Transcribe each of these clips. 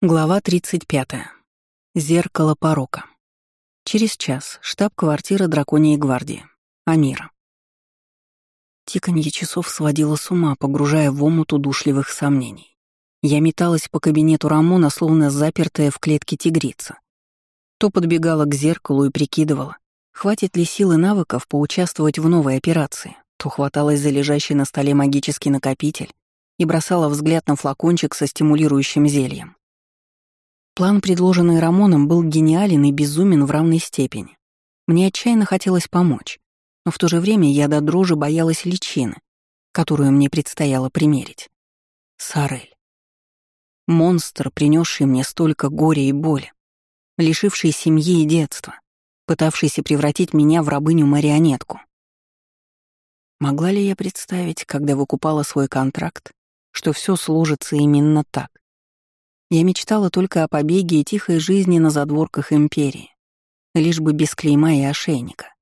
Глава 35. Зеркало порока. Через час. Штаб-квартира Драконьей гвардии. Амира. Тиканье часов сводило с ума, погружая в омут удушливых сомнений. Я металась по кабинету Рамона, словно запертая в клетке тигрица. То подбегала к зеркалу и прикидывала, хватит ли силы навыков поучаствовать в новой операции, то хваталась за лежащий на столе магический накопитель и бросала взгляд на флакончик со стимулирующим зельем. План, предложенный Рамоном, был гениален и безумен в равной степени. Мне отчаянно хотелось помочь, но в то же время я до дрожи боялась личины, которую мне предстояло примерить. Сарель. Монстр, принесший мне столько горя и боли, лишивший семьи и детства, пытавшийся превратить меня в рабыню-марионетку. Могла ли я представить, когда выкупала свой контракт, что все сложится именно так? Я мечтала только о побеге и тихой жизни на задворках Империи, лишь бы без клейма и ошейника.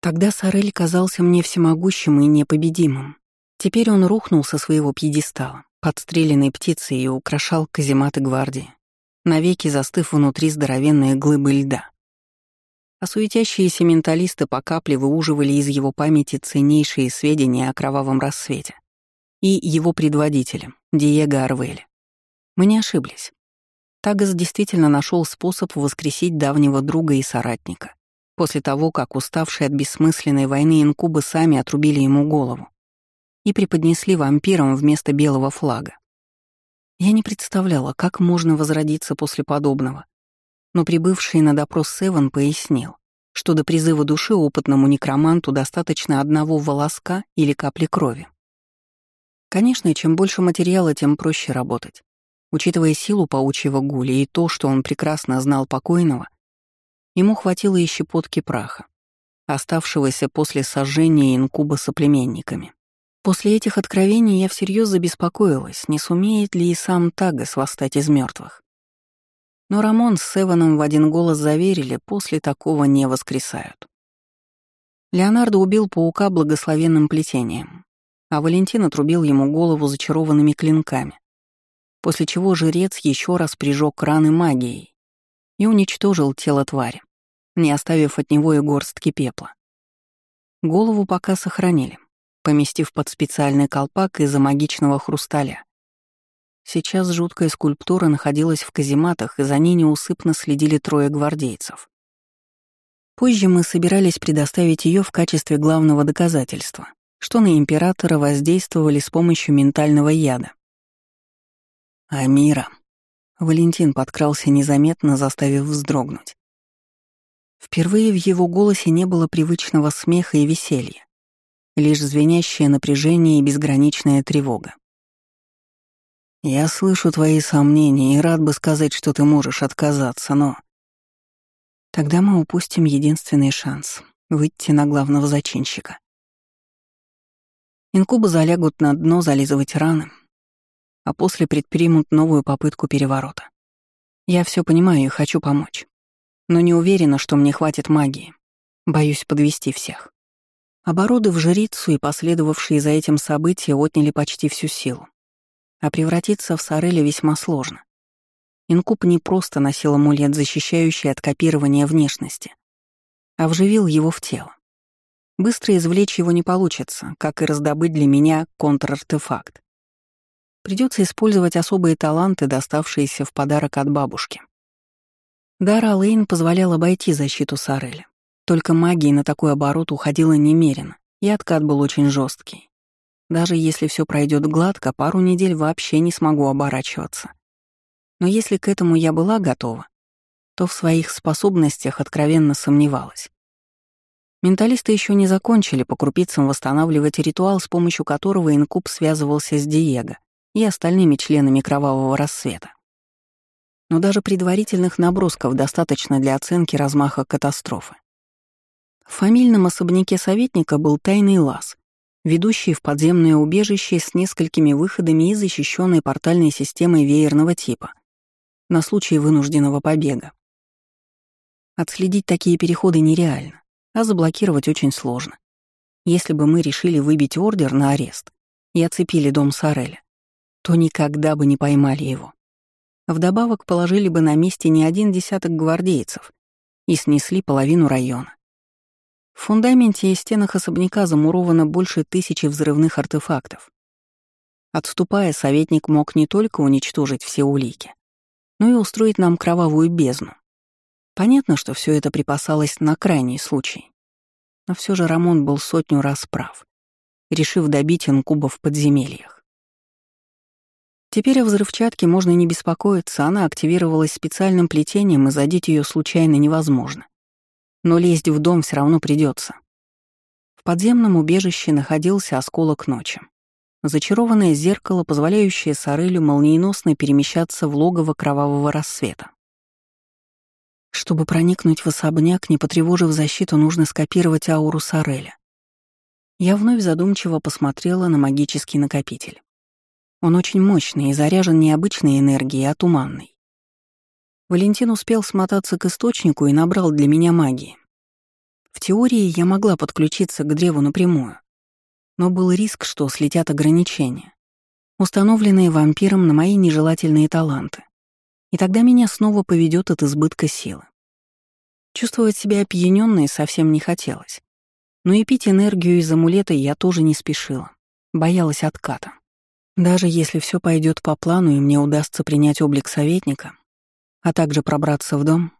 Тогда Сорель казался мне всемогущим и непобедимым. Теперь он рухнул со своего пьедестала, подстреленной птицей и украшал казематы гвардии, навеки застыв внутри здоровенной глыбы льда. А суетящиеся менталисты по капле выуживали из его памяти ценнейшие сведения о кровавом рассвете и его предводителем, Диего Арвеле. Мы не ошиблись. Тагас действительно нашел способ воскресить давнего друга и соратника, после того, как уставшие от бессмысленной войны инкубы сами отрубили ему голову и преподнесли вампирам вместо белого флага. Я не представляла, как можно возродиться после подобного, но прибывший на допрос Севен пояснил, что до призыва души опытному некроманту достаточно одного волоска или капли крови. Конечно, чем больше материала, тем проще работать. Учитывая силу паучьего гуля и то, что он прекрасно знал покойного, ему хватило и щепотки праха, оставшегося после сожжения инкуба соплеменниками. После этих откровений я всерьез забеспокоилась, не сумеет ли и сам Тагас восстать из мертвых. Но Рамон с Севаном в один голос заверили, после такого не воскресают. Леонардо убил паука благословенным плетением, а Валентин отрубил ему голову зачарованными клинками, после чего жрец еще раз прижег раны магией и уничтожил тело твари, не оставив от него и горстки пепла. Голову пока сохранили, поместив под специальный колпак из-за магичного хрусталя. Сейчас жуткая скульптура находилась в казематах, и за ней неусыпно следили трое гвардейцев. Позже мы собирались предоставить ее в качестве главного доказательства, что на императора воздействовали с помощью ментального яда. «Амира». Валентин подкрался незаметно, заставив вздрогнуть. Впервые в его голосе не было привычного смеха и веселья, лишь звенящее напряжение и безграничная тревога. «Я слышу твои сомнения и рад бы сказать, что ты можешь отказаться, но...» Тогда мы упустим единственный шанс — выйти на главного зачинщика. Инкубы залягут на дно зализывать раны, а после предпримут новую попытку переворота. Я все понимаю и хочу помочь. Но не уверена, что мне хватит магии. Боюсь подвести всех. Обороты в жрицу и последовавшие за этим события отняли почти всю силу. А превратиться в Сореля весьма сложно. Инкуб не просто носил амулет, защищающий от копирования внешности, а вживил его в тело. Быстро извлечь его не получится, как и раздобыть для меня контрартефакт. Придется использовать особые таланты, доставшиеся в подарок от бабушки. Дара Лейн позволял обойти защиту Сареля. Только магии на такой оборот уходила немерено, и откат был очень жесткий. Даже если все пройдет гладко, пару недель вообще не смогу оборачиваться. Но если к этому я была готова, то в своих способностях откровенно сомневалась. Менталисты еще не закончили по крупицам восстанавливать ритуал, с помощью которого инкуб связывался с Диего, и остальными членами Кровавого рассвета. Но даже предварительных набросков достаточно для оценки размаха катастрофы. В фамильном особняке советника был тайный лаз, ведущий в подземное убежище с несколькими выходами и защищенной портальной системой веерного типа на случай вынужденного побега. Отследить такие переходы нереально, а заблокировать очень сложно. Если бы мы решили выбить ордер на арест и оцепили дом Сареля, то никогда бы не поймали его. Вдобавок положили бы на месте не один десяток гвардейцев и снесли половину района. В фундаменте и стенах особняка замуровано больше тысячи взрывных артефактов. Отступая, советник мог не только уничтожить все улики, но и устроить нам кровавую бездну. Понятно, что все это припасалось на крайний случай. Но все же Рамон был сотню раз прав, решив добить инкуба в подземельях. Теперь о взрывчатке можно не беспокоиться, она активировалась специальным плетением, и задеть ее случайно невозможно. Но лезть в дом все равно придется. В подземном убежище находился осколок ночи. Зачарованное зеркало, позволяющее Сорелю молниеносно перемещаться в логово кровавого рассвета. Чтобы проникнуть в особняк, не потревожив защиту, нужно скопировать ауру Сореля. Я вновь задумчиво посмотрела на магический накопитель. Он очень мощный и заряжен не обычной энергией, а туманной. Валентин успел смотаться к источнику и набрал для меня магии. В теории я могла подключиться к древу напрямую, но был риск, что слетят ограничения, установленные вампиром на мои нежелательные таланты. И тогда меня снова поведет от избытка силы. Чувствовать себя опьянённой совсем не хотелось. Но и пить энергию из амулета я тоже не спешила. Боялась отката. Даже если все пойдет по плану и мне удастся принять облик советника, а также пробраться в дом,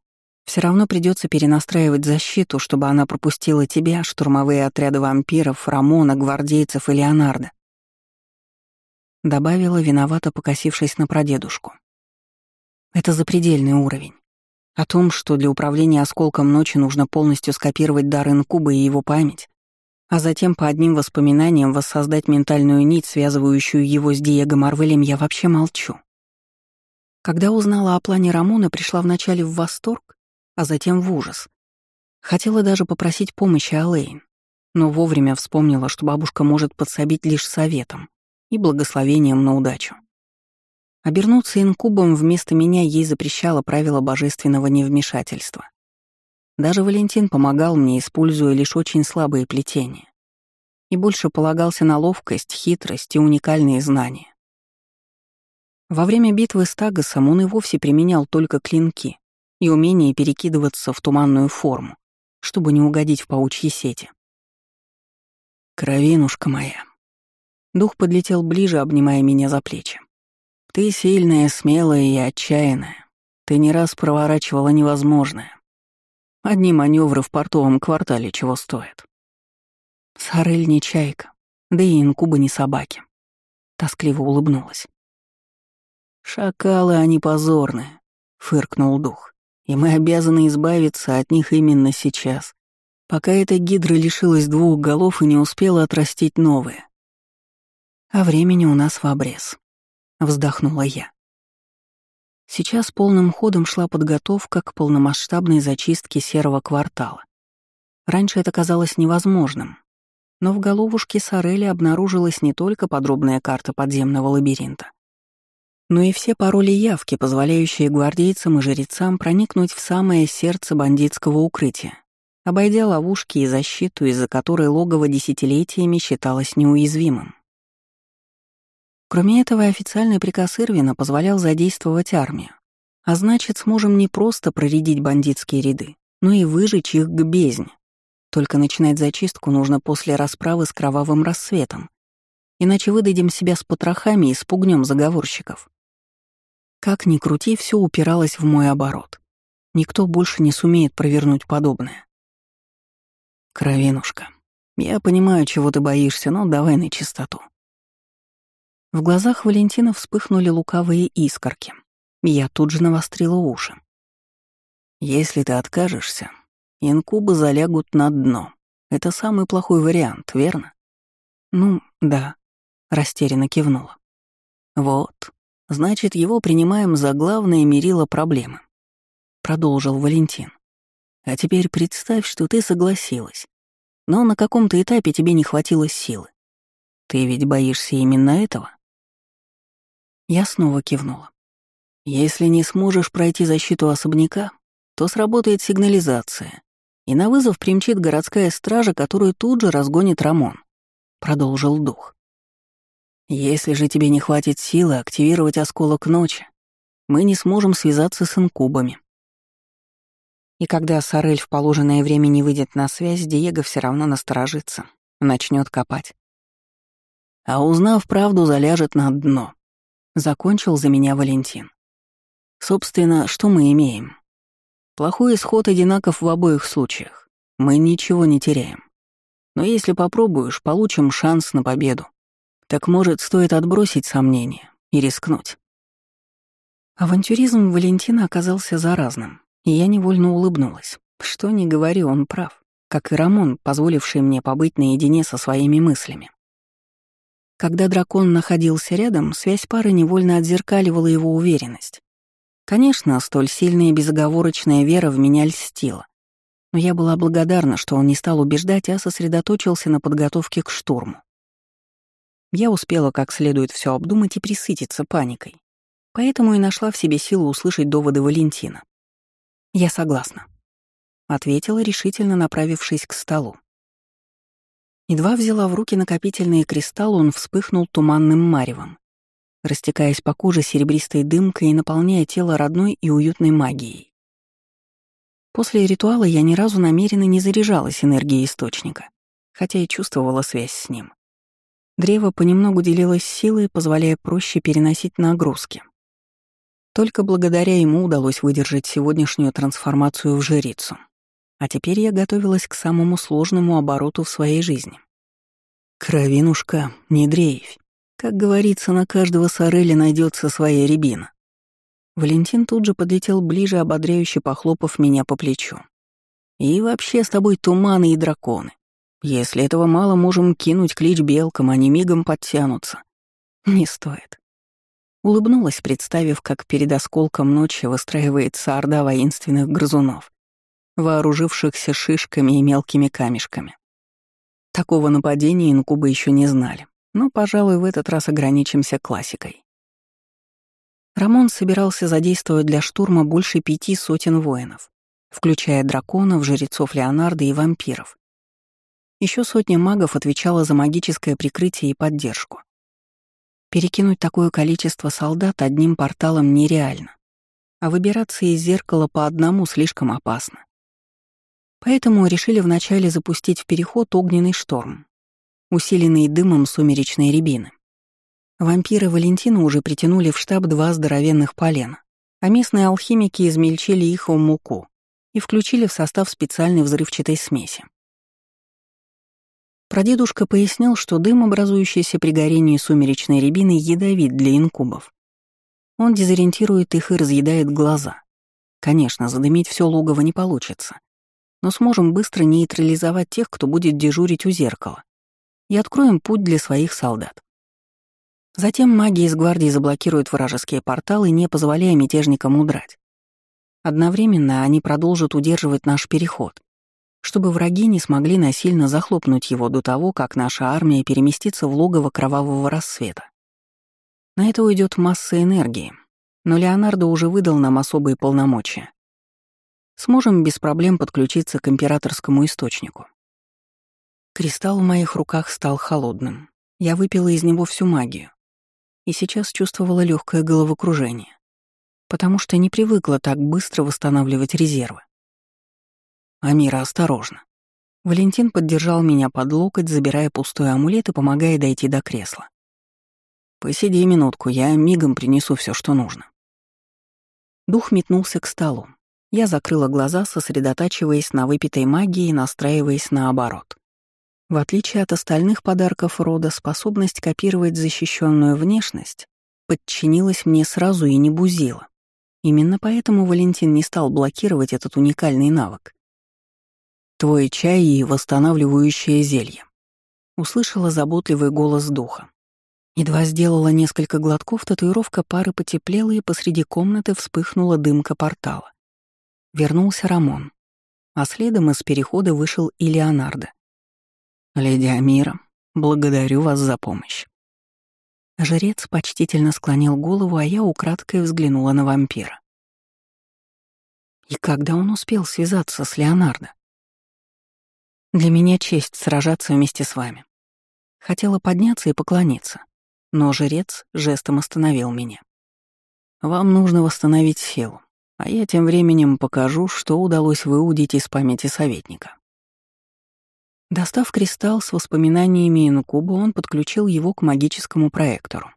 все равно придется перенастраивать защиту, чтобы она пропустила тебя, штурмовые отряды вампиров, Рамона, гвардейцев и Леонардо. Добавила, виновато покосившись на прадедушку. Это запредельный уровень. О том, что для управления осколком ночи нужно полностью скопировать дар инкуба и его память, а затем по одним воспоминаниям воссоздать ментальную нить, связывающую его с Диего Марвелем, я вообще молчу. Когда узнала о плане Рамона, пришла вначале в восторг, а затем в ужас. Хотела даже попросить помощи Алэйн, но вовремя вспомнила, что бабушка может подсобить лишь советом и благословением на удачу. Обернуться инкубом вместо меня ей запрещало правило божественного невмешательства. Даже Валентин помогал мне, используя лишь очень слабые плетения. И больше полагался на ловкость, хитрость и уникальные знания. Во время битвы с Тагосом он и вовсе применял только клинки и умение перекидываться в туманную форму, чтобы не угодить в паучьи сети. «Кровинушка моя». Дух подлетел ближе, обнимая меня за плечи. «Ты сильная, смелая и отчаянная. Ты не раз проворачивала невозможное. Одни маневры в портовом квартале чего стоят. Сарель не чайка, да и инкуба не собаки. Тоскливо улыбнулась. «Шакалы, они позорные», — фыркнул дух. «И мы обязаны избавиться от них именно сейчас, пока эта гидра лишилась двух голов и не успела отрастить новые. А времени у нас в обрез», — вздохнула я. Сейчас полным ходом шла подготовка к полномасштабной зачистке серого квартала. Раньше это казалось невозможным, но в головушке Сорели обнаружилась не только подробная карта подземного лабиринта, но и все пароли явки, позволяющие гвардейцам и жрецам проникнуть в самое сердце бандитского укрытия, обойдя ловушки и защиту, из-за которой логово десятилетиями считалось неуязвимым. Кроме этого, официальный приказ Ирвина позволял задействовать армию. А значит, сможем не просто проредить бандитские ряды, но и выжечь их к бездне. Только начинать зачистку нужно после расправы с кровавым рассветом. Иначе выдадим себя с потрохами и спугнем заговорщиков. Как ни крути, все упиралось в мой оборот. Никто больше не сумеет провернуть подобное. Кровинушка, я понимаю, чего ты боишься, но давай на чистоту. В глазах Валентина вспыхнули лукавые искорки. Я тут же навострила уши. «Если ты откажешься, инкубы залягут на дно. Это самый плохой вариант, верно?» «Ну, да», — растерянно кивнула. «Вот, значит, его принимаем за главное мерило проблемы», — продолжил Валентин. «А теперь представь, что ты согласилась, но на каком-то этапе тебе не хватило силы. Ты ведь боишься именно этого?» Я снова кивнула. Если не сможешь пройти защиту особняка, то сработает сигнализация, и на вызов примчит городская стража, которую тут же разгонит Рамон. Продолжил дух. Если же тебе не хватит силы активировать осколок ночи, мы не сможем связаться с инкубами. И когда Сорель в положенное время не выйдет на связь, Диего все равно насторожится, начнет копать. А узнав правду, заляжет на дно. Закончил за меня Валентин. Собственно, что мы имеем? Плохой исход одинаков в обоих случаях. Мы ничего не теряем. Но если попробуешь, получим шанс на победу. Так может, стоит отбросить сомнения и рискнуть. Авантюризм Валентина оказался заразным, и я невольно улыбнулась. Что ни говори, он прав, как и Рамон, позволивший мне побыть наедине со своими мыслями. Когда дракон находился рядом, связь пары невольно отзеркаливала его уверенность. Конечно, столь сильная и безоговорочная вера в меня льстила. Но я была благодарна, что он не стал убеждать, а сосредоточился на подготовке к штурму. Я успела как следует все обдумать и присытиться паникой, Поэтому и нашла в себе силу услышать доводы Валентина. «Я согласна», — ответила, решительно направившись к столу. Едва взяла в руки накопительный кристалл, он вспыхнул туманным маревом, растекаясь по коже серебристой дымкой и наполняя тело родной и уютной магией. После ритуала я ни разу намеренно не заряжалась энергией источника, хотя и чувствовала связь с ним. Древо понемногу делилось силой, позволяя проще переносить нагрузки. Только благодаря ему удалось выдержать сегодняшнюю трансформацию в жрицу. А теперь я готовилась к самому сложному обороту в своей жизни. Кровинушка, не дрейфь. Как говорится, на каждого сорели найдется своя рябина. Валентин тут же подлетел ближе, ободряюще похлопав меня по плечу. И вообще с тобой туманы и драконы. Если этого мало, можем кинуть клич белкам, они мигом подтянутся. Не стоит. Улыбнулась, представив, как перед осколком ночи выстраивается орда воинственных грызунов, вооружившихся шишками и мелкими камешками. Такого нападения инкубы еще не знали, но, пожалуй, в этот раз ограничимся классикой. Рамон собирался задействовать для штурма больше пяти сотен воинов, включая драконов, жрецов Леонардо и вампиров. Еще сотня магов отвечала за магическое прикрытие и поддержку. Перекинуть такое количество солдат одним порталом нереально, а выбираться из зеркала по одному слишком опасно. Поэтому решили вначале запустить в переход огненный шторм, усиленный дымом сумеречной рябины. Вампиры Валентина уже притянули в штаб два здоровенных полена, а местные алхимики измельчили их в муку и включили в состав специальной взрывчатой смеси. Прадедушка пояснил, что дым, образующийся при горении сумеречной рябины, ядовит для инкубов. Он дезориентирует их и разъедает глаза. Конечно, задымить все логово не получится, но сможем быстро нейтрализовать тех, кто будет дежурить у зеркала, и откроем путь для своих солдат. Затем маги из гвардии заблокируют вражеские порталы, не позволяя мятежникам удрать. Одновременно они продолжат удерживать наш переход, чтобы враги не смогли насильно захлопнуть его до того, как наша армия переместится в логово кровавого рассвета. На это уйдет масса энергии, но Леонардо уже выдал нам особые полномочия. Сможем без проблем подключиться к императорскому источнику. Кристалл в моих руках стал холодным. Я выпила из него всю магию. И сейчас чувствовала легкое головокружение, потому что не привыкла так быстро восстанавливать резервы. Амира, осторожно. Валентин поддержал меня под локоть, забирая пустой амулет и помогая дойти до кресла. «Посиди минутку, я мигом принесу все, что нужно». Дух метнулся к столу. Я закрыла глаза, сосредотачиваясь на выпитой магии и настраиваясь наоборот. В отличие от остальных подарков рода, способность копировать защищенную внешность подчинилась мне сразу и не бузила. Именно поэтому Валентин не стал блокировать этот уникальный навык. Твой чай и восстанавливающее зелье. Услышала заботливый голос духа. Едва сделала несколько глотков, татуировка пары потеплела, и посреди комнаты вспыхнула дымка портала. Вернулся Рамон, а следом из перехода вышел и Леонардо. «Леди Амира, благодарю вас за помощь». Жрец почтительно склонил голову, а я украдкой взглянула на вампира. И когда он успел связаться с Леонардо? Для меня честь сражаться вместе с вами. Хотела подняться и поклониться, но жрец жестом остановил меня. Вам нужно восстановить силу, а я тем временем покажу, что удалось выудить из памяти советника». Достав кристалл с воспоминаниями инкуба, он подключил его к магическому проектору.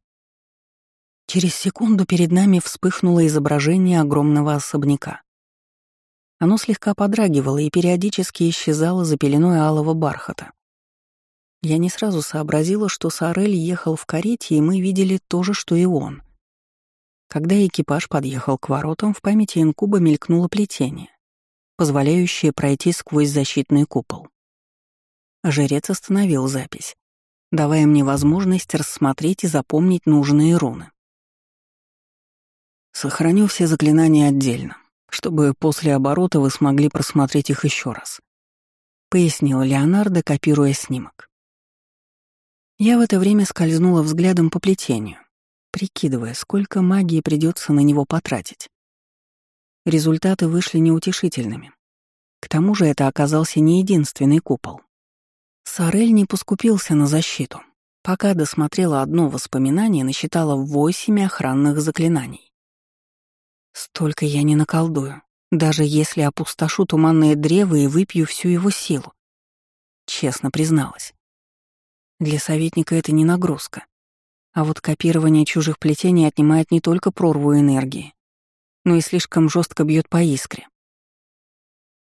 Через секунду перед нами вспыхнуло изображение огромного особняка. Оно слегка подрагивало и периодически исчезало за пеленой алого бархата. Я не сразу сообразила, что Сорель ехал в карете, и мы видели то же, что и он. Когда экипаж подъехал к воротам, в памяти инкуба мелькнуло плетение, позволяющее пройти сквозь защитный купол. Жрец остановил запись, давая мне возможность рассмотреть и запомнить нужные руны. Сохраню все заклинания отдельно, чтобы после оборота вы смогли просмотреть их еще раз», — пояснил Леонардо, копируя снимок. Я в это время скользнула взглядом по плетению, прикидывая, сколько магии придется на него потратить. Результаты вышли неутешительными. К тому же это оказался не единственный купол. Сорель не поскупился на защиту. Пока досмотрела одно воспоминание, насчитала восемь охранных заклинаний. Столько я не наколдую, даже если опустошу туманное древо и выпью всю его силу. Честно призналась. Для советника это не нагрузка. А вот копирование чужих плетений отнимает не только прорву энергии, но и слишком жестко бьет по искре.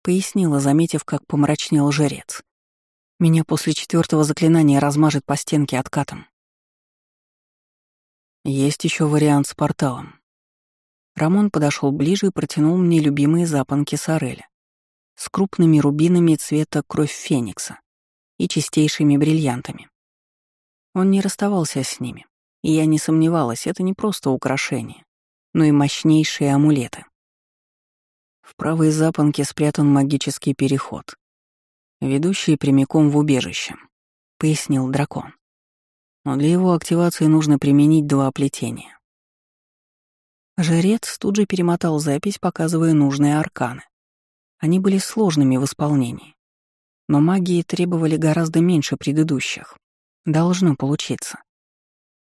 Пояснила, заметив, как помрачнел жрец. Меня после четвертого заклинания размажет по стенке откатом. Есть еще вариант с порталом. Рамон подошел ближе и протянул мне любимые запонки сореля с крупными рубинами цвета кровь феникса и чистейшими бриллиантами. Он не расставался с ними, и я не сомневалась, это не просто украшения, но и мощнейшие амулеты. В правой запонке спрятан магический переход, ведущий прямиком в убежище, — пояснил дракон. Но для его активации нужно применить два плетения. Жрец тут же перемотал запись, показывая нужные арканы. Они были сложными в исполнении, но магии требовали гораздо меньше предыдущих. Должно получиться.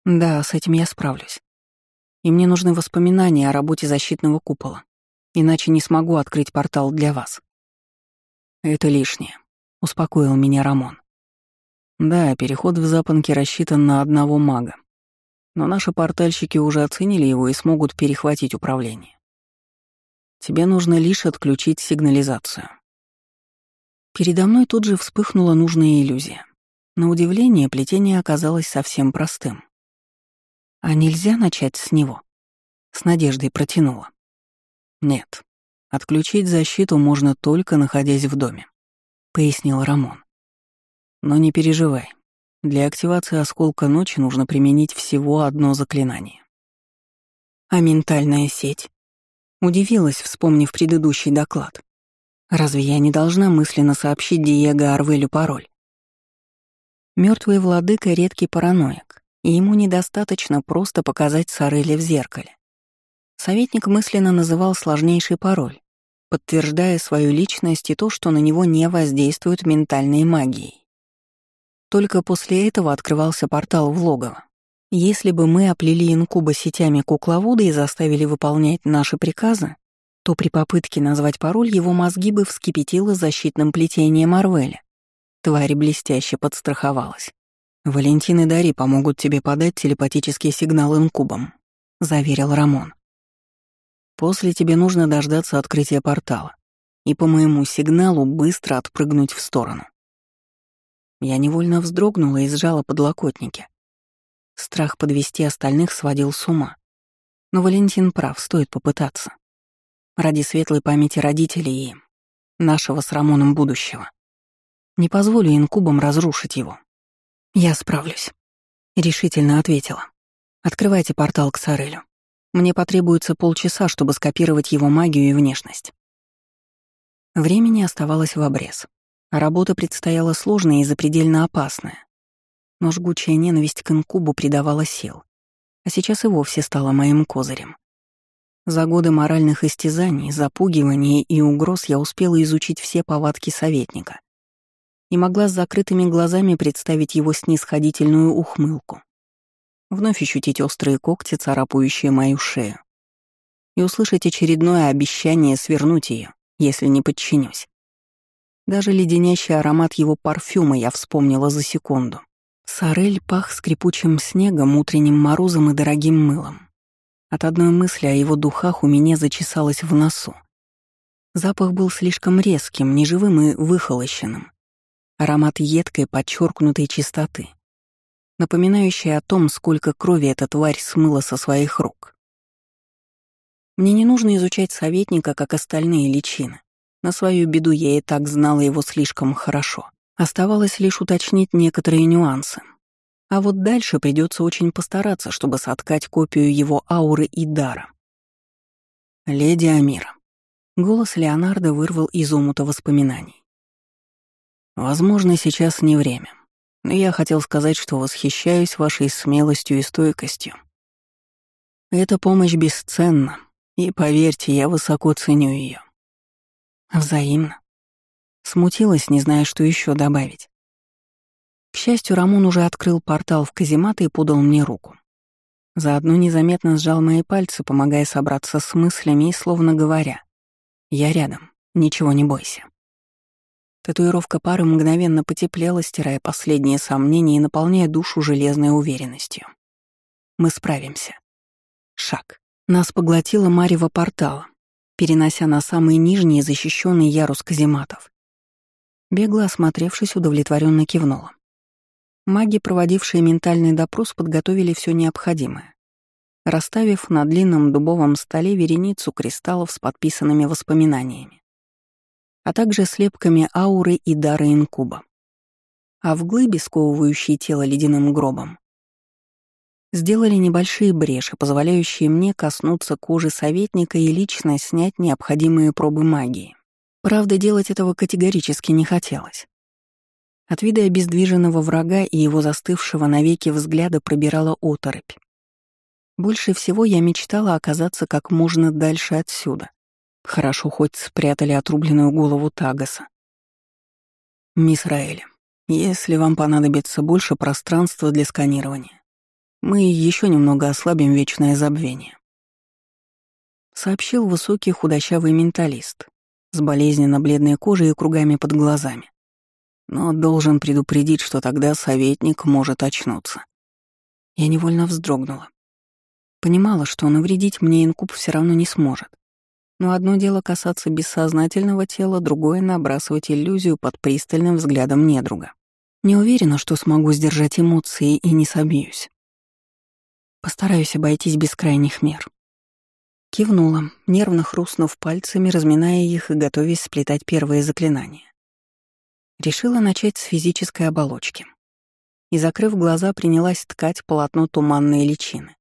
Да, с этим я справлюсь. И мне нужны воспоминания о работе защитного купола, иначе не смогу открыть портал для вас. Это лишнее. — успокоил меня Рамон. «Да, переход в запонки рассчитан на одного мага. Но наши портальщики уже оценили его и смогут перехватить управление. Тебе нужно лишь отключить сигнализацию». Передо мной тут же вспыхнула нужная иллюзия. На удивление, плетение оказалось совсем простым. «А нельзя начать с него?» С надеждой протянула. «Нет. Отключить защиту можно только находясь в доме. — пояснил Рамон. «Но не переживай. Для активации осколка ночи нужно применить всего одно заклинание». «А ментальная сеть?» Удивилась, вспомнив предыдущий доклад. «Разве я не должна мысленно сообщить Диего Арвелю пароль?» Мертвый владыка — редкий параноик, и ему недостаточно просто показать Сорели в зеркале. Советник мысленно называл сложнейший пароль, подтверждая свою личность и то, что на него не воздействует ментальной магией. Только после этого открывался портал в логово. Если бы мы оплели инкуба сетями кукловода и заставили выполнять наши приказы, то при попытке назвать пароль его мозги бы вскипятило защитным плетением Марвеля. Тварь блестяще подстраховалась. «Валентин и Дари помогут тебе подать телепатический сигнал инкубом», — заверил Рамон. После тебе нужно дождаться открытия портала и по моему сигналу быстро отпрыгнуть в сторону. Я невольно вздрогнула и сжала подлокотники. Страх подвести остальных сводил с ума. Но Валентин прав, стоит попытаться. Ради светлой памяти родителей и нашего с Рамоном будущего. Не позволю инкубам разрушить его. Я справлюсь. Решительно ответила. Открывайте портал к Сарелю. Мне потребуется полчаса, чтобы скопировать его магию и внешность. Времени оставалось в обрез. Работа предстояла сложная и запредельно опасная. Но жгучая ненависть к инкубу придавала сил. А сейчас и вовсе стала моим козырем. За годы моральных истязаний, запугиваний и угроз я успела изучить все повадки советника и могла с закрытыми глазами представить его снисходительную ухмылку вновь ощутить острые когти, царапающие мою шею, и услышать очередное обещание свернуть ее, если не подчинюсь. Даже леденящий аромат его парфюма я вспомнила за секунду. Сорель пах скрипучим снегом, утренним морозом и дорогим мылом. От одной мысли о его духах у меня зачесалось в носу. Запах был слишком резким, неживым и выхолощенным. Аромат едкой, подчеркнутой чистоты, напоминающий о том, сколько крови эта тварь смыла со своих рук. Мне не нужно изучать советника, как остальные личины. На свою беду я и так знала его слишком хорошо. Оставалось лишь уточнить некоторые нюансы. А вот дальше придется очень постараться, чтобы соткать копию его ауры и дара. «Леди Амира». Голос Леонардо вырвал из омута воспоминаний. «Возможно, сейчас не время, но я хотел сказать, что восхищаюсь вашей смелостью и стойкостью. Эта помощь бесценна, и, поверьте, я высоко ценю ее. Взаимно. Смутилась, не зная, что еще добавить. К счастью, Рамон уже открыл портал в каземат и подал мне руку. Заодно незаметно сжал мои пальцы, помогая собраться с мыслями и словно говоря. «Я рядом, ничего не бойся». Татуировка пары мгновенно потеплела, стирая последние сомнения и наполняя душу железной уверенностью. Мы справимся. Шаг. Нас поглотила марево портала, перенося на самый нижний защищенный ярус казематов. Бегло осмотревшись, удовлетворенно кивнула. Маги, проводившие ментальный допрос, подготовили все необходимое, расставив на длинном дубовом столе вереницу кристаллов с подписанными воспоминаниями, а также слепками ауры и дара инкуба. А в глыбе, сковывающей тело ледяным гробом, сделали небольшие бреши, позволяющие мне коснуться кожи советника и лично снять необходимые пробы магии. Правда, делать этого категорически не хотелось. От вида обездвиженного врага и его застывшего навеки взгляда пробирала оторопь. Больше всего я мечтала оказаться как можно дальше отсюда. Хорошо, хоть спрятали отрубленную голову Тагаса. «Мисс Раэль, если вам понадобится больше пространства для сканирования, мы еще немного ослабим вечное забвение. Сообщил высокий худощавый менталист с болезненно бледной кожей и кругами под глазами. Но должен предупредить, что тогда советник может очнуться. Я невольно вздрогнула. Понимала, что навредить мне инкуб все равно не сможет. Но одно дело касаться бессознательного тела, другое — набрасывать иллюзию под пристальным взглядом недруга. Не уверена, что смогу сдержать эмоции и не собьюсь. Постараюсь обойтись без крайних мер. Кивнула, нервно хрустнув пальцами, разминая их и готовясь сплетать первые заклинания. Решила начать с физической оболочки. И, закрыв глаза, принялась ткать полотно туманной личины.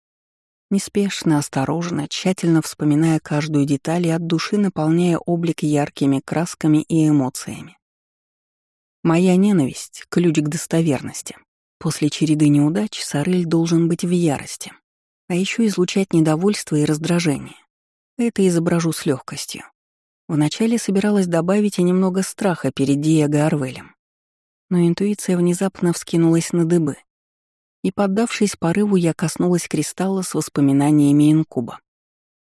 Неспешно, осторожно, тщательно вспоминая каждую деталь и от души наполняя облик яркими красками и эмоциями. Моя ненависть — ключ к достоверности. После череды неудач Сорель должен быть в ярости, а еще излучать недовольство и раздражение. Это изображу с легкостью. Вначале собиралась добавить и немного страха перед Диего Арвелем. Но интуиция внезапно вскинулась на дыбы. И, поддавшись порыву, я коснулась кристалла с воспоминаниями инкуба.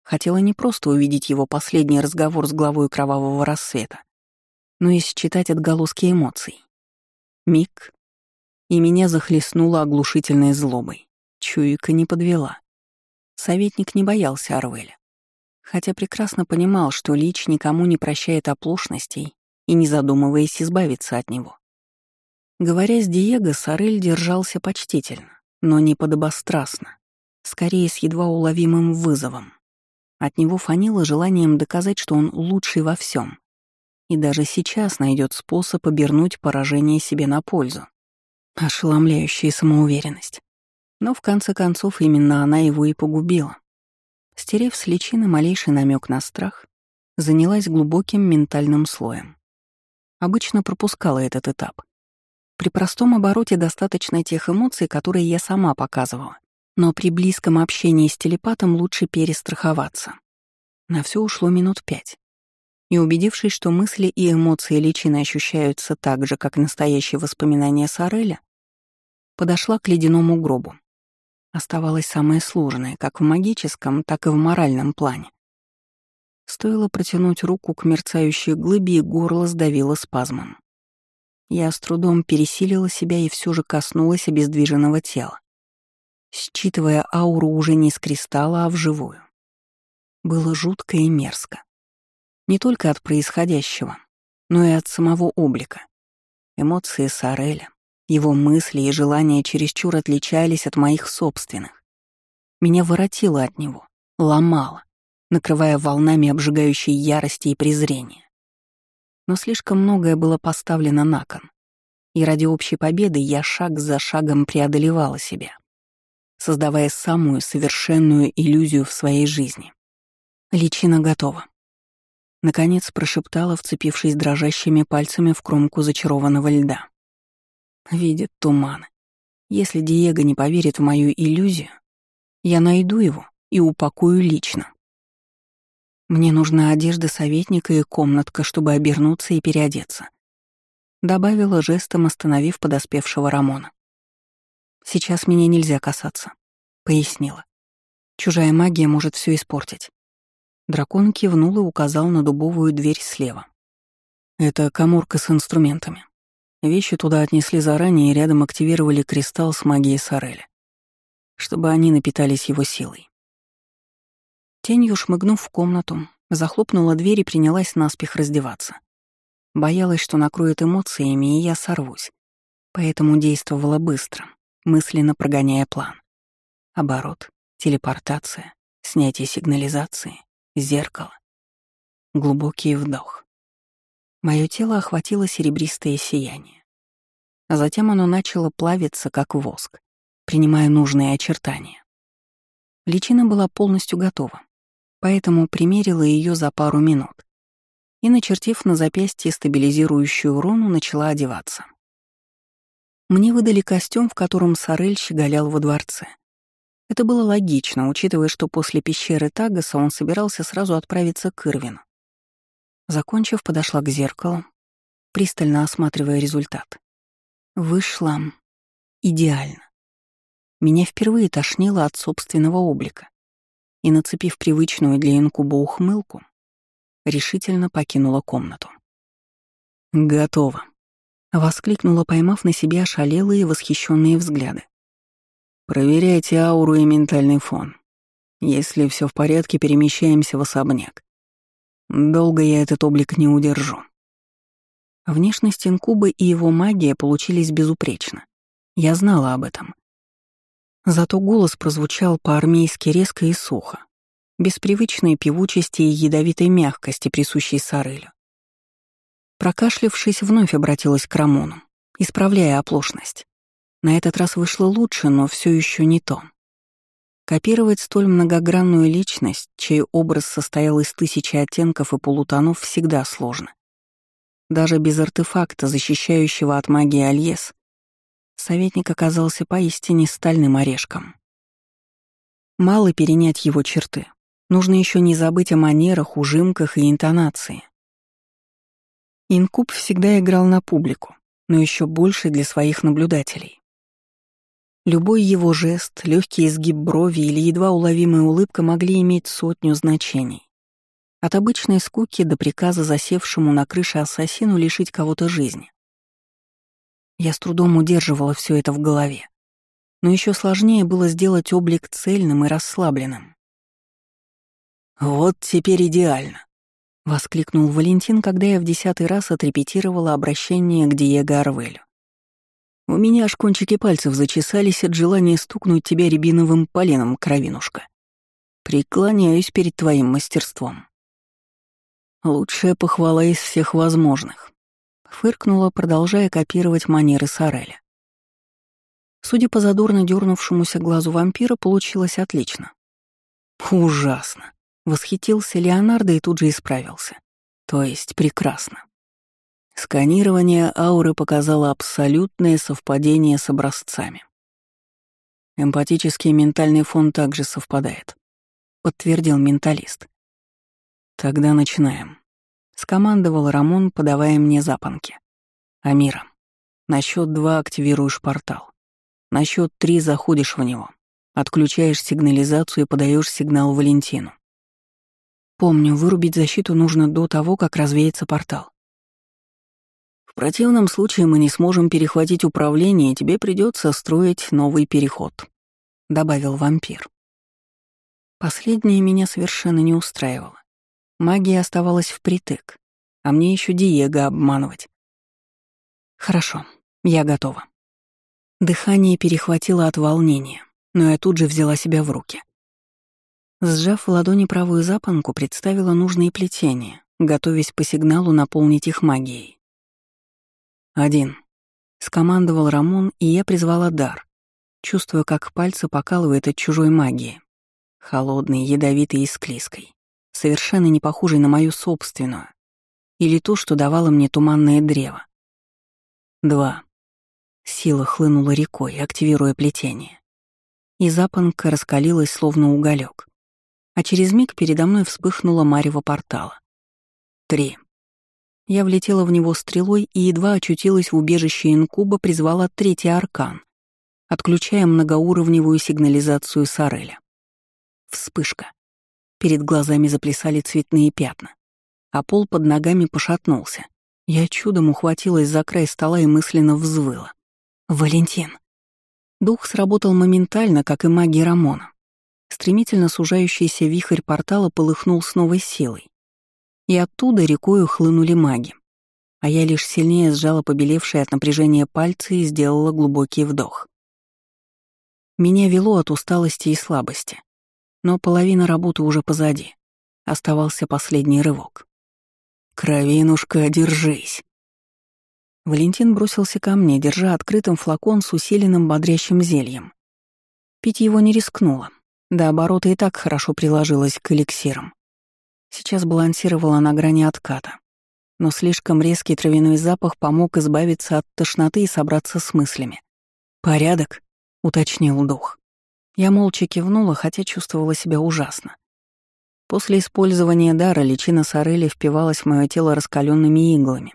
Хотела не просто увидеть его последний разговор с главой кровавого рассвета, но и считать отголоски эмоций. Миг, и меня захлестнуло оглушительной злобой. Чуйка не подвела. Советник не боялся Арвеля, хотя прекрасно понимал, что Лич никому не прощает оплошностей и, не задумываясь, избавиться от него. Говоря с Диего, Сорель держался почтительно, но не подобострастно, скорее с едва уловимым вызовом. От него фанило желанием доказать, что он лучший во всем, и даже сейчас найдет способ обернуть поражение себе на пользу. Ошеломляющая самоуверенность. Но в конце концов именно она его и погубила. Стерев с личины малейший намек на страх, занялась глубоким ментальным слоем. Обычно пропускала этот этап. При простом обороте достаточно тех эмоций, которые я сама показывала. Но при близком общении с телепатом лучше перестраховаться. На все ушло минут пять. И убедившись, что мысли и эмоции личины ощущаются так же, как настоящие воспоминания Сареля, подошла к ледяному гробу. Оставалось самое сложное, как в магическом, так и в моральном плане Стоило протянуть руку к мерцающей глыбе, и горло сдавило спазмом. Я с трудом пересилила себя и все же коснулась обездвиженного тела, считывая ауру уже не с кристалла, а вживую. Было жутко и мерзко. Не только от происходящего, но и от самого облика. Эмоции Сареля, его мысли и желания чересчур отличались от моих собственных. Меня воротило от него, ломало, накрывая волнами обжигающей ярости и презрения. Но слишком многое было поставлено на кон, и ради общей победы я шаг за шагом преодолевала себя, создавая самую совершенную иллюзию в своей жизни. Личина готова. Наконец прошептала, вцепившись дрожащими пальцами в кромку зачарованного льда. Видит туманы. Если Диего не поверит в мою иллюзию, я найду его и упакую лично. Мне нужна одежда советника и комнатка, чтобы обернуться и переодеться. Добавила жестом, остановив подоспевшего Рамона. Сейчас меня нельзя касаться, пояснила. Чужая магия может все испортить. Дракон кивнул и указал на дубовую дверь слева. Это коморка с инструментами. Вещи туда отнесли заранее и рядом активировали кристалл с магией Сорели, чтобы они напитались его силой. Тенью шмыгнув в комнату, захлопнула дверь и принялась наспех раздеваться. Боялась, что накроет эмоциями, и я сорвусь. Поэтому действовала быстро, мысленно прогоняя план. Оборот, телепортация, снятие сигнализации, зеркало. Глубокий вдох. Мое тело охватило серебристое сияние. А затем оно начало плавиться, как воск, принимая нужные очертания. Личина была полностью готова поэтому примерила ее за пару минут и, начертив на запястье стабилизирующую руну, начала одеваться. Мне выдали костюм, в котором Сорель щеголял во дворце. Это было логично, учитывая, что после пещеры Тагаса он собирался сразу отправиться к Ирвину. Закончив, подошла к зеркалу, пристально осматривая результат. Вышла идеально. Меня впервые тошнило от собственного облика и, нацепив привычную для инкуба ухмылку, решительно покинула комнату. «Готово», — воскликнула, поймав на себе ошалелые восхищенные взгляды. «Проверяйте ауру и ментальный фон. Если все в порядке, перемещаемся в особняк. Долго я этот облик не удержу». Внешность инкуба и его магия получились безупречно. Я знала об этом. Зато голос прозвучал по-армейски резко и сухо, без привычной певучести и ядовитой мягкости, присущей Сарылю. Прокашлявшись, вновь обратилась к Рамону, исправляя оплошность. На этот раз вышло лучше, но все еще не то. Копировать столь многогранную личность, чей образ состоял из тысячи оттенков и полутонов, всегда сложно. Даже без артефакта, защищающего от магии Альес, Советник оказался поистине стальным орешком. Мало перенять его черты. Нужно еще не забыть о манерах, ужимках и интонации. Инкуб всегда играл на публику, но еще больше для своих наблюдателей. Любой его жест, легкий изгиб брови или едва уловимая улыбка могли иметь сотню значений. От обычной скуки до приказа засевшему на крыше ассасину лишить кого-то жизни. Я с трудом удерживала все это в голове. Но еще сложнее было сделать облик цельным и расслабленным. «Вот теперь идеально», — воскликнул Валентин, когда я в десятый раз отрепетировала обращение к Диего Арвелю. «У меня аж кончики пальцев зачесались от желания стукнуть тебя рябиновым поленом, кровинушка. Преклоняюсь перед твоим мастерством. Лучшая похвала из всех возможных. Фыркнула, продолжая копировать манеры Сореля. Судя по задорно дернувшемуся глазу вампира, получилось отлично. Ужасно. Восхитился Леонардо и тут же исправился. То есть прекрасно. Сканирование ауры показало абсолютное совпадение с образцами. Эмпатический ментальный фон также совпадает, подтвердил менталист. Тогда начинаем. Скомандовал Рамон, подавая мне запонки. «Амира, на счет два активируешь портал. На счет три заходишь в него. Отключаешь сигнализацию и подаешь сигнал Валентину. Помню, вырубить защиту нужно до того, как развеется портал. В противном случае мы не сможем перехватить управление, и тебе придется строить новый переход», — добавил вампир. Последнее меня совершенно не устраивало. Магия оставалась впритык, а мне еще Диего обманывать. Хорошо, я готова. Дыхание перехватило от волнения, но я тут же взяла себя в руки. Сжав в ладони правую запонку, представила нужные плетения, готовясь по сигналу наполнить их магией. «Один», — скомандовал Рамон, и я призвала дар, чувствуя, как пальцы покалывает от чужой магии, холодной, ядовитой и склизкой, совершенно не похожей на мою собственную, или ту, что давало мне туманное древо. Два. Сила хлынула рекой, активируя плетение. И запонка раскалилась, словно уголек а через миг передо мной вспыхнула марево портала. Три. Я влетела в него стрелой и едва очутилась в убежище инкуба, призвала третий аркан, отключая многоуровневую сигнализацию Сареля. Вспышка. Перед глазами заплясали цветные пятна, а пол под ногами пошатнулся. Я чудом ухватилась за край стола и мысленно взвыла. «Валентин!» Дух сработал моментально, как и магия Рамона. Стремительно сужающийся вихрь портала полыхнул с новой силой. И оттуда рекою хлынули маги. А я лишь сильнее сжала побелевшие от напряжения пальцы и сделала глубокий вдох. Меня вело от усталости и слабости. Но половина работы уже позади. Оставался последний рывок. «Кровинушка, держись!» Валентин бросился ко мне, держа открытым флакон с усиленным бодрящим зельем. Пить его не рискнула, до оборота и так хорошо приложилась к эликсирам. Сейчас балансировала на грани отката. Но слишком резкий травяной запах помог избавиться от тошноты и собраться с мыслями. «Порядок?» — уточнил дух. Я молча кивнула, хотя чувствовала себя ужасно. После использования дара личина Сорели впивалась в мое тело раскаленными иглами,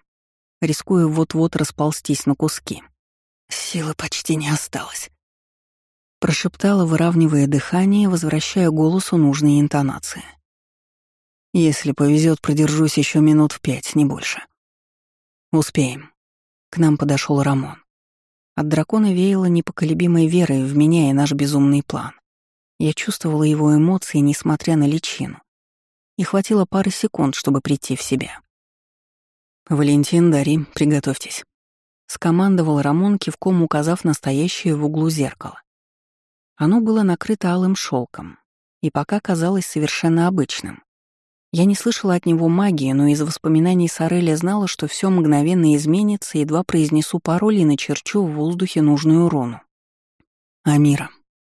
рискуя вот-вот расползтись на куски. Силы почти не осталось. Прошептала, выравнивая дыхание, возвращая голосу нужные интонации. «Если повезет, продержусь еще минут в пять, не больше». «Успеем». К нам подошел Рамон. От дракона веяло непоколебимой верой в меня и наш безумный план. Я чувствовала его эмоции, несмотря на личину. И хватило пары секунд, чтобы прийти в себя. «Валентин, Дари, приготовьтесь», — скомандовал Рамон, кивком указав настоящее в углу зеркало. Оно было накрыто алым шелком и пока казалось совершенно обычным. Я не слышала от него магии, но из воспоминаний Сареля знала, что все мгновенно изменится, едва произнесу пароль и начерчу в воздухе нужную руну. «Амира,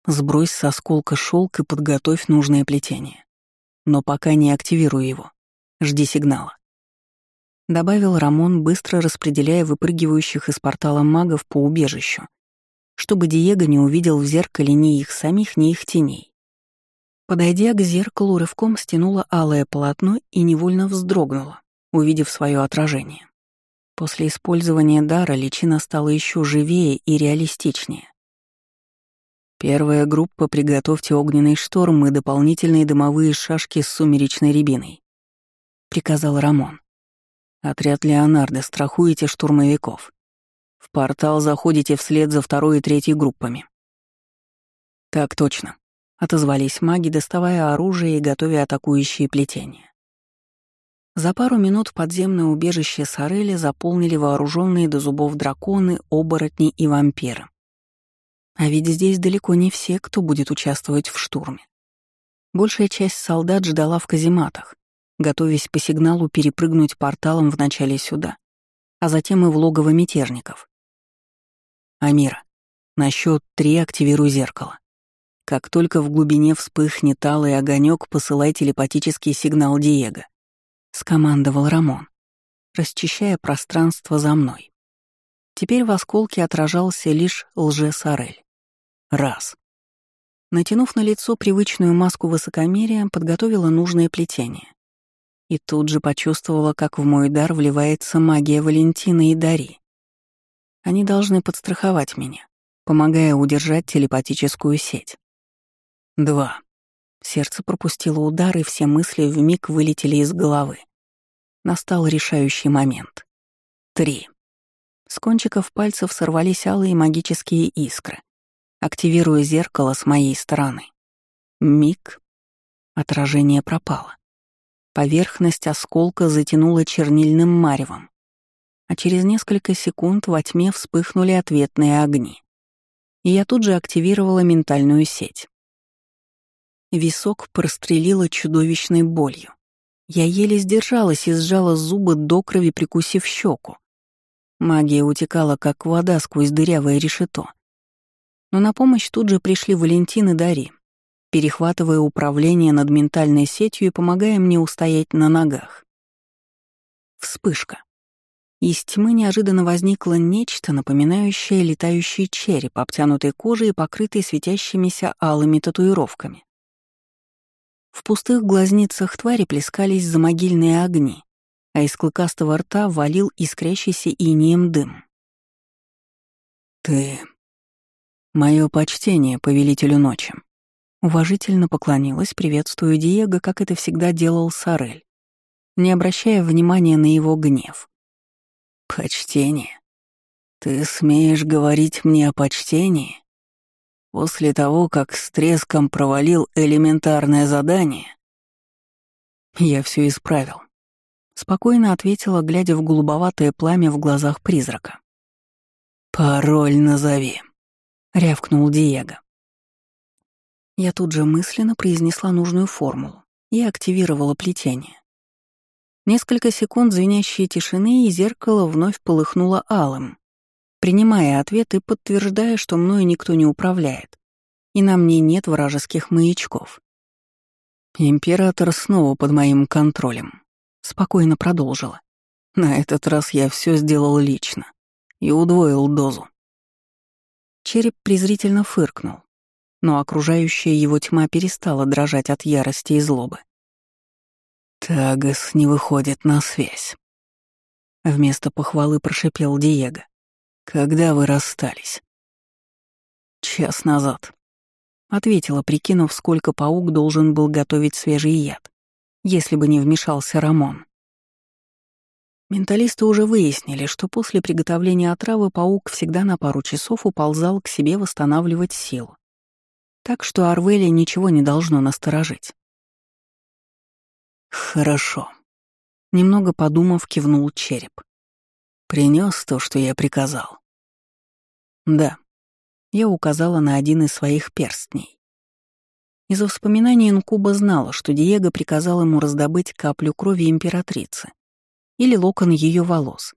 сбрось с осколка шелк и подготовь нужное плетение. Но пока не активируй его. Жди сигнала». Добавил Рамон, быстро распределяя выпрыгивающих из портала магов по убежищу, чтобы Диего не увидел в зеркале ни их самих, ни их теней. Подойдя к зеркалу, рывком стянула алое полотно и невольно вздрогнула, увидев свое отражение. После использования дара личина стала еще живее и реалистичнее. Первая группа «Приготовьте огненный шторм и дополнительные дымовые шашки с сумеречной рябиной», — приказал Рамон. «Отряд Леонардо, страхуете штурмовиков. В портал заходите вслед за второй и третьей группами. Так точно. Отозвались маги, доставая оружие и готовя атакующие плетения. За пару минут подземное убежище Сорели заполнили вооруженные до зубов драконы, оборотни и вампиры. А ведь здесь далеко не все, кто будет участвовать в штурме. Большая часть солдат ждала в казематах, готовясь по сигналу перепрыгнуть порталом вначале сюда, а затем и в логово мятежников. Амира, на счет три активируй зеркало. Как только в глубине вспыхнет алый огонек, посылай телепатический сигнал Диего. Скомандовал Рамон, расчищая пространство за мной. Теперь в осколке отражался лишь лже-сорель. Раз. Натянув на лицо привычную маску высокомерия, подготовила нужное плетение. И тут же почувствовала, как в мой дар вливается магия Валентина и Дари. Они должны подстраховать меня, помогая удержать телепатическую сеть. Два. Сердце пропустило удар, и все мысли вмиг вылетели из головы. Настал решающий момент. Три. С кончиков пальцев сорвались алые магические искры, активируя зеркало с моей стороны. Миг. Отражение пропало. Поверхность осколка затянула чернильным маревом, а через несколько секунд во тьме вспыхнули ответные огни. И я тут же активировала ментальную сеть. Висок прострелила чудовищной болью. Я еле сдержалась и сжала зубы до крови, прикусив щеку. Магия утекала, как вода сквозь дырявое решето. Но на помощь тут же пришли Валентин и Дари, перехватывая управление над ментальной сетью и помогая мне устоять на ногах. Вспышка. Из тьмы неожиданно возникло нечто, напоминающее летающий череп, обтянутый кожей и покрытый светящимися алыми татуировками. В пустых глазницах твари плескались замогильные огни, а из клыкастого рта валил искрящийся инеем дым. «Ты... Мое почтение повелителю ночи». Уважительно поклонилась, приветствуя Диего, как это всегда делал Сорель, не обращая внимания на его гнев. «Почтение? Ты смеешь говорить мне о почтении?» После того, как с треском провалил элементарное задание, я все исправил. Спокойно ответила, глядя в голубоватое пламя в глазах призрака. «Пароль назови», — рявкнул Диего. Я тут же мысленно произнесла нужную формулу и активировала плетение. Несколько секунд звенящей тишины, и зеркало вновь полыхнуло алым, принимая ответ и подтверждая, что мною никто не управляет, и на мне нет вражеских маячков. «Император снова под моим контролем», — спокойно продолжила. «На этот раз я все сделал лично и удвоил дозу». Череп презрительно фыркнул, но окружающая его тьма перестала дрожать от ярости и злобы. «Тагас не выходит на связь», — вместо похвалы прошипел Диего. «Когда вы расстались?» «Час назад», — ответила, прикинув, сколько паук должен был готовить свежий яд, если бы не вмешался Рамон. Менталисты уже выяснили, что после приготовления отравы паук всегда на пару часов уползал к себе восстанавливать силу. Так что Арвеле ничего не должно насторожить. «Хорошо», — немного подумав, кивнул череп. Принес то, что я приказал. Да. Я указала на один из своих перстней. Из воспоминаний Инкуба знала, что Диего приказал ему раздобыть каплю крови императрицы или локон ее волос,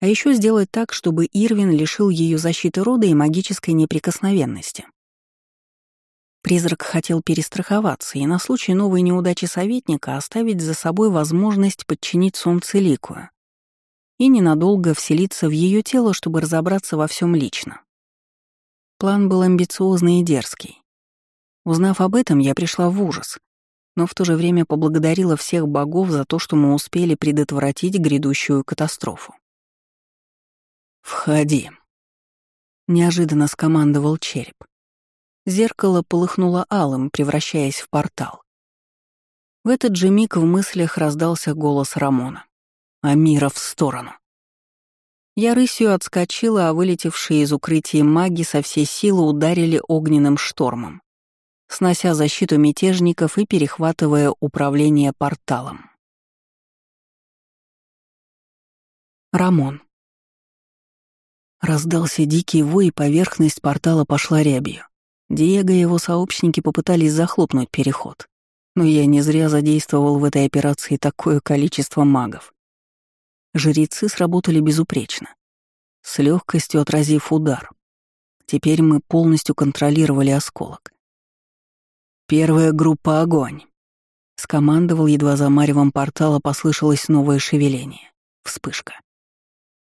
а еще сделать так, чтобы Ирвин лишил ее защиты рода и магической неприкосновенности. Призрак хотел перестраховаться и на случай новой неудачи советника оставить за собой возможность подчинить солнце Ликую и ненадолго вселиться в ее тело, чтобы разобраться во всем лично. План был амбициозный и дерзкий. Узнав об этом, я пришла в ужас, но в то же время поблагодарила всех богов за то, что мы успели предотвратить грядущую катастрофу. «Входи», — неожиданно скомандовал череп. Зеркало полыхнуло алым, превращаясь в портал. В этот же миг в мыслях раздался голос Рамона. Амира в сторону. Я рысью отскочила, а вылетевшие из укрытия маги со всей силы ударили огненным штормом, снося защиту мятежников и перехватывая управление порталом. Рамон. Раздался дикий вой, и поверхность портала пошла рябью. Диего и его сообщники попытались захлопнуть переход, но я не зря задействовал в этой операции такое количество магов. Жрецы сработали безупречно, с легкостью отразив удар. Теперь мы полностью контролировали осколок. «Первая группа — огонь!» Скомандовал, едва за маревом портала послышалось новое шевеление. Вспышка.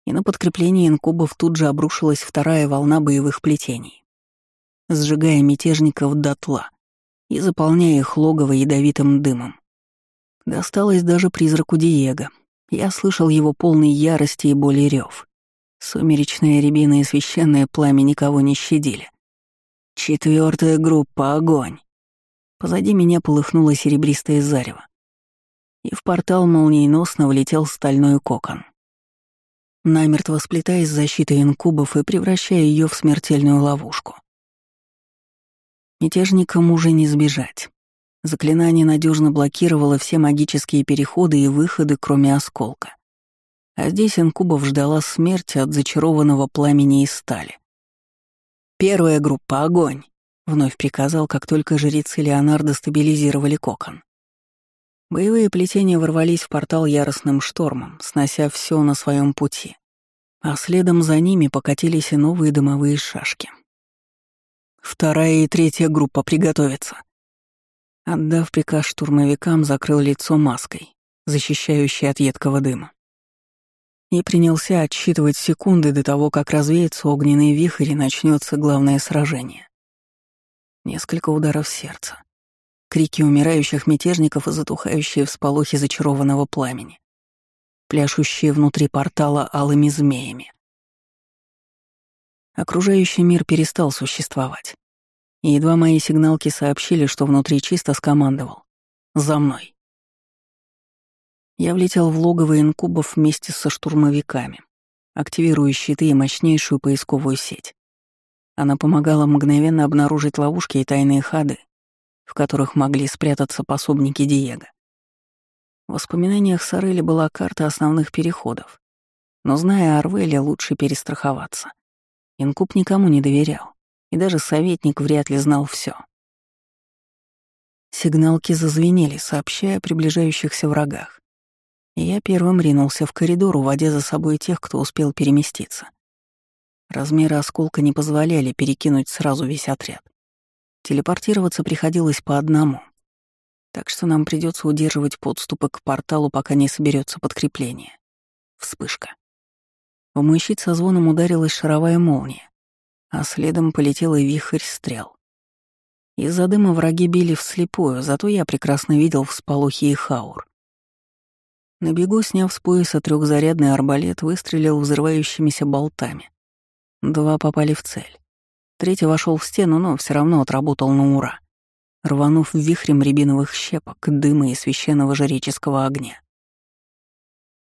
И на подкрепление инкубов тут же обрушилась вторая волна боевых плетений, сжигая мятежников дотла и заполняя их логово ядовитым дымом. Досталось даже призраку Диего, я слышал его полный ярости и боли рев. Сумеречная рябина и священное пламя никого не щадили. Четвертая группа — огонь. Позади меня полыхнуло серебристое зарево. И в портал молниеносно влетел стальной кокон. Намертво сплетаясь защитой инкубов и превращая ее в смертельную ловушку. Мятежникам уже не сбежать. Заклинание надежно блокировало все магические переходы и выходы, кроме осколка. А здесь инкубов ждала смерть от зачарованного пламени из стали. «Первая группа — огонь!» — вновь приказал, как только жрецы Леонардо стабилизировали кокон. Боевые плетения ворвались в портал яростным штормом, снося все на своем пути. А следом за ними покатились и новые дымовые шашки. Вторая и третья группа приготовятся. Отдав приказ штурмовикам, закрыл лицо маской, защищающей от едкого дыма. И принялся отсчитывать секунды до того, как развеется огненный вихрь и начнется главное сражение. Несколько ударов сердца крики умирающих мятежников и затухающие всполохи зачарованного пламени, пляшущие внутри портала алыми змеями. Окружающий мир перестал существовать. И едва мои сигналки сообщили, что внутри чисто скомандовал. «За мной!» Я влетел в логово инкубов вместе со штурмовиками, активируя щиты и мощнейшую поисковую сеть. Она помогала мгновенно обнаружить ловушки и тайные ходы, в которых могли спрятаться пособники Диего. В воспоминаниях Сорели была карта основных переходов, но, зная Арвеля, лучше перестраховаться. Инкуб никому не доверял, и даже советник вряд ли знал все. Сигналки зазвенели, сообщая о приближающихся врагах. И я первым ринулся в коридор, уводя за собой тех, кто успел переместиться. Размеры осколка не позволяли перекинуть сразу весь отряд. Телепортироваться приходилось по одному. Так что нам придется удерживать подступы к порталу, пока не соберется подкрепление. Вспышка. В мой щит со звоном ударилась шаровая молния, а следом полетел и вихрь стрел. Из-за дыма враги били вслепую, зато я прекрасно видел всполохи и хаур. На бегу, сняв с пояса трехзарядный арбалет, выстрелил взрывающимися болтами. Два попали в цель. Третий вошел в стену, но все равно отработал на ура, рванув вихрем рябиновых щепок, дыма и священного жреческого огня.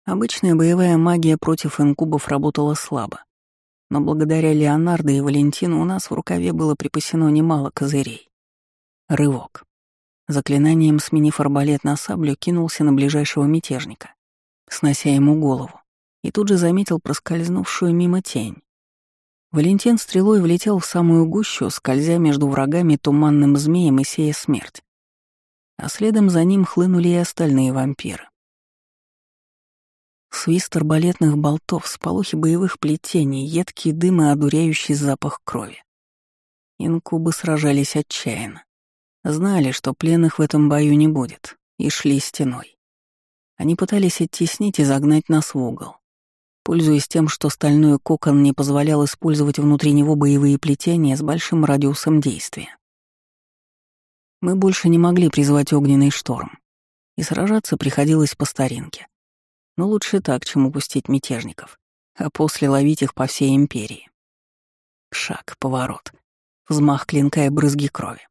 Обычная боевая магия против инкубов работала слабо, но благодаря Леонардо и Валентину у нас в рукаве было припасено немало козырей. Рывок. Заклинанием сменив арбалет на саблю, кинулся на ближайшего мятежника, снося ему голову, и тут же заметил проскользнувшую мимо тень. Валентин стрелой влетел в самую гущу, скользя между врагами туманным змеем и сея смерть. А следом за ним хлынули и остальные вампиры. Свист арбалетных болтов, сполохи боевых плетений, едкий дым и одуряющий запах крови. Инкубы сражались отчаянно. Знали, что пленных в этом бою не будет, и шли стеной. Они пытались оттеснить и загнать нас в угол пользуясь тем, что стальной кокон не позволял использовать внутри него боевые плетения с большим радиусом действия. Мы больше не могли призвать огненный шторм, и сражаться приходилось по старинке. Но лучше так, чем упустить мятежников, а после ловить их по всей империи. Шаг, поворот, взмах клинка и брызги крови.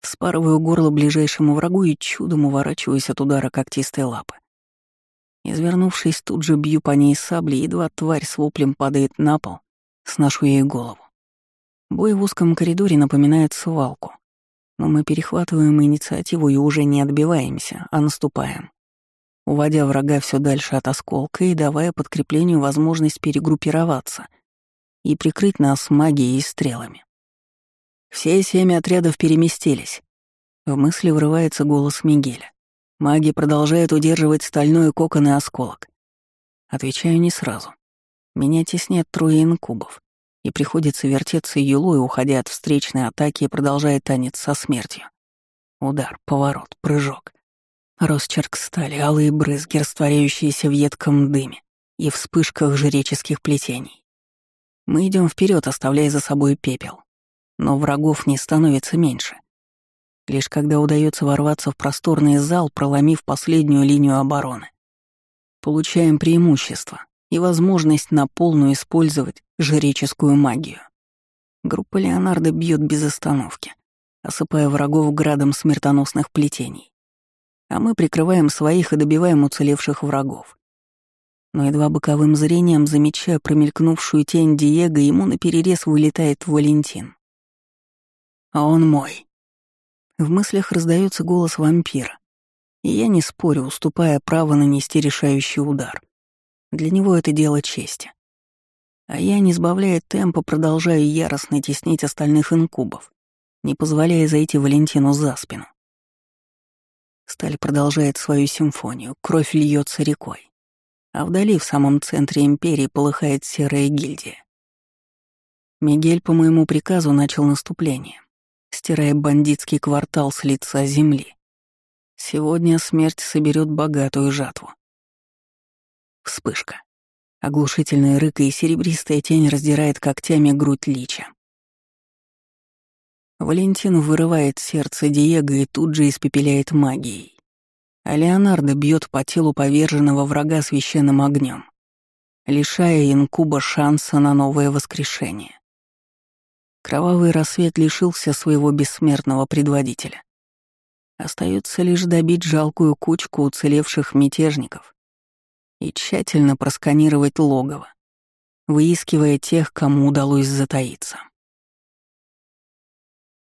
Вспарываю горло ближайшему врагу и чудом уворачиваюсь от удара когтистой лапы. Извернувшись, тут же бью по ней саблей, едва тварь с воплем падает на пол, сношу ей голову. Бой в узком коридоре напоминает свалку, но мы перехватываем инициативу и уже не отбиваемся, а наступаем, уводя врага все дальше от осколка и давая подкреплению возможность перегруппироваться и прикрыть нас магией и стрелами. Все семь отрядов переместились. В мысли врывается голос Мигеля. Маги продолжают удерживать стальной кокон и осколок. Отвечаю не сразу. Меня теснят трое инкубов, и приходится вертеться юлой, уходя от встречной атаки и продолжая танец со смертью. Удар, поворот, прыжок. Росчерк стали, алые брызги, растворяющиеся в едком дыме и вспышках жреческих плетений. Мы идем вперед, оставляя за собой пепел. Но врагов не становится меньше лишь когда удается ворваться в просторный зал, проломив последнюю линию обороны. Получаем преимущество и возможность на полную использовать жреческую магию. Группа Леонардо бьет без остановки. осыпая врагов градом смертоносных плетений. А мы прикрываем своих и добиваем уцелевших врагов. Но едва боковым зрением, замечая промелькнувшую тень Диего, ему наперерез вылетает Валентин. «А он мой». В мыслях раздается голос вампира, и я не спорю, уступая право нанести решающий удар. Для него это дело чести. А я, не сбавляя темпа, продолжаю яростно теснить остальных инкубов, не позволяя зайти Валентину за спину. Сталь продолжает свою симфонию, кровь льется рекой. А вдали, в самом центре империи, полыхает серая гильдия. Мигель по моему приказу начал наступление, стирая бандитский квартал с лица земли. Сегодня смерть соберет богатую жатву. Вспышка. Оглушительный рык и серебристая тень раздирает когтями грудь лича. Валентин вырывает сердце Диего и тут же испепеляет магией. А Леонардо бьет по телу поверженного врага священным огнем, лишая инкуба шанса на новое воскрешение. Кровавый рассвет лишился своего бессмертного предводителя. Остается лишь добить жалкую кучку уцелевших мятежников и тщательно просканировать логово, выискивая тех, кому удалось затаиться.